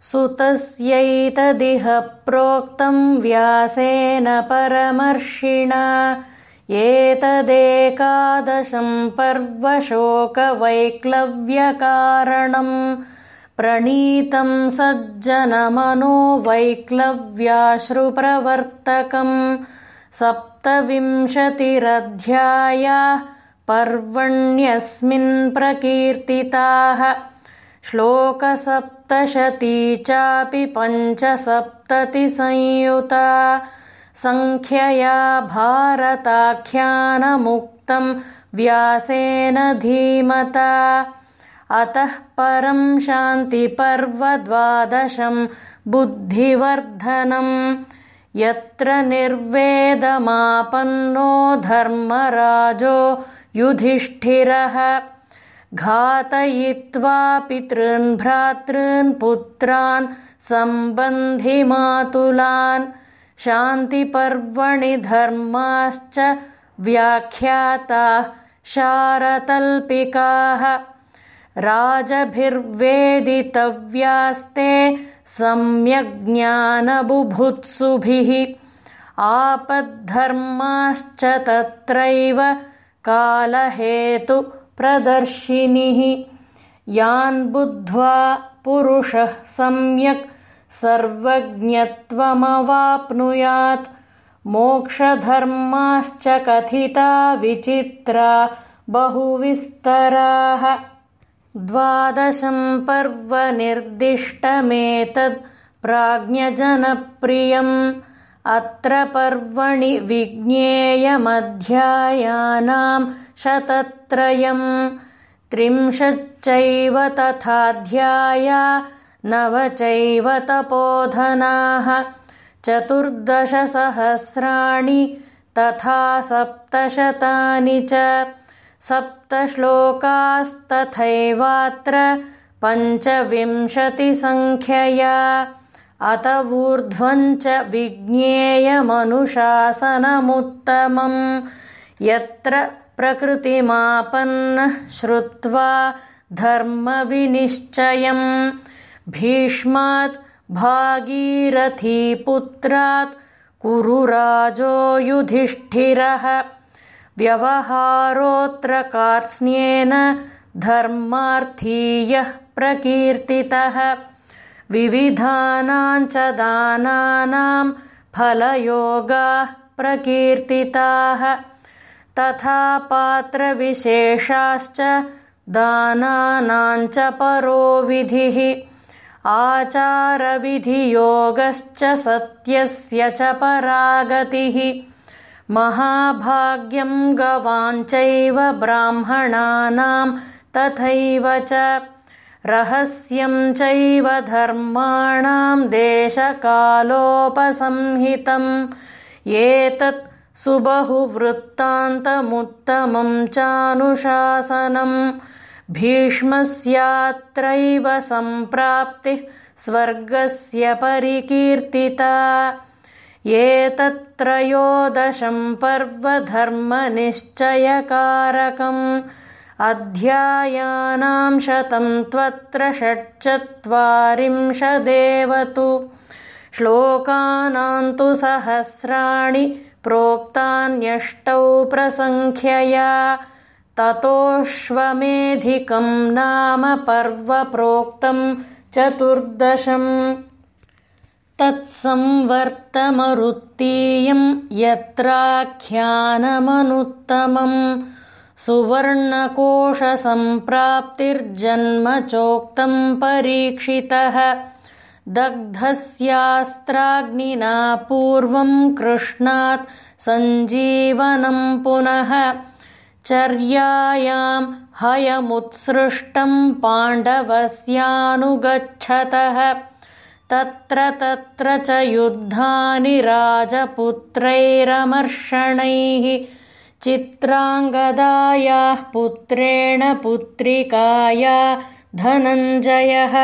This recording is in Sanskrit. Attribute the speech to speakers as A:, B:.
A: सुतस्यैतदिह प्रोक्तं व्यासेन परमर्षिणा। एतदेकादशं पर्वशोकवैक्लव्यकारणम् प्रणीतं सज्जनमनोवैक्लव्याश्रुप्रवर्तकम् सप्तविंशतिरध्यायाः पर्वण्यस्मिन् प्रकीर्तिताः श्लोकसप्तशती चापि पञ्चसप्ततिसंयुता। सङ्ख्यया भारताख्यानमुक्तं व्यासेन धीमता। अतः परं शान्तिपर्वद्वादशं बुद्धिवर्धनम्। यत्र निर्वेदमापन्नो धर्मराजो युधिष्ठिरः घातयित्वा पितॄन् भ्रातॄन् पुत्रान् सम्बन्धिमातुलान् शान्तिपर्वणि धर्माश्च व्याख्याताः शारतल्पिकाः। राजभिर्वेदितव्यास्ते सम्यग्ज्ञानबुभुत्सुभिः। आपद्धर्माश्च तत्रैव कालहेतुप्रदर्शिनिः यान् बुद्ध्वा पुरुषः सम्यक् सर्वज्ञत्वमवाप्नुयात्। मोक्षधर्माश्च कथिता विचित्रा बहुविस्तराः। द्वादशं पर्वनिर्दिष्टमेतद् प्राज्ञजनप्रियम् अत्र पर्वणि विज्ञेयमध्यायानां शतत्रयम् त्रिंशच्चैव तथाध्याया नव चैव तपोधनाः चतुर्दशसहस्राणि तथा सप्तशतानि च सप्तश्लोकास्तथैवात्र पञ्चविंशतिसङ्ख्यया अत ऊर्ध्वञ्च विज्ञेयमनुशासनमुत्तमम् यत्र प्रकृतिमापन्नः श्रुत्वा धर्मविनिश्चयम् भीष्मात् भागीरथीपुत्रात् कुरुराजो युधिष्ठिरः। व्यवहारोऽत्र कार्त्स्न्येन धर्मार्थीयः प्रकीर्तितः विविधानाञ्च दानानां फलयोगाः प्रकीर्तिताः तथा पात्रविशेषाश्च दानानाञ्च परो विधिः आचारविधियोगश्च सत्यस्य च परागतिः महाभाग्यं गवाञ्चैव ब्राह्मणानां तथैव च रहस्यं चैव धर्माणां देशकालोपसंहितम्। एतत् सुबहुवृत्तान्तमुत्तमं चानुशासनम्। भीष्मस्यात्रैव सम्प्राप्तिः स्वर्गस्य परिकीर्तिता। एतत्त्रयोदशं पर्वधर्मनिश्चयकारकम् अध्यायानां शतं त्वत्र षट्चत्वारिंशदेव तु श्लोकानां तु सहस्राणि प्रोक्तान्यष्टौ प्रसङ्ख्यया। ततोऽश्वमेधिकं नाम पर्व प्रोक्तं चतुर्दशम् तत्संवर्तमरुत्तीयं यत्राख्यानमनुत्तमम् सुवर्णकोशसम्प्राप्तिर्जन्म चोक्तं परीक्षितः। दग्धस्यास्त्राग्निना पूर्वं कृष्णात् सञ्जीवनं पुनः। चर्यायां हयमुत्सृष्टं पाण्डवस्यानुगच्छतः। तत्र तत्र च युद्धानि राजपुत्रैरमर्षणैः चित्राङ्गदायाः पुत्रेण पुत्रिकाया धनञ्जयः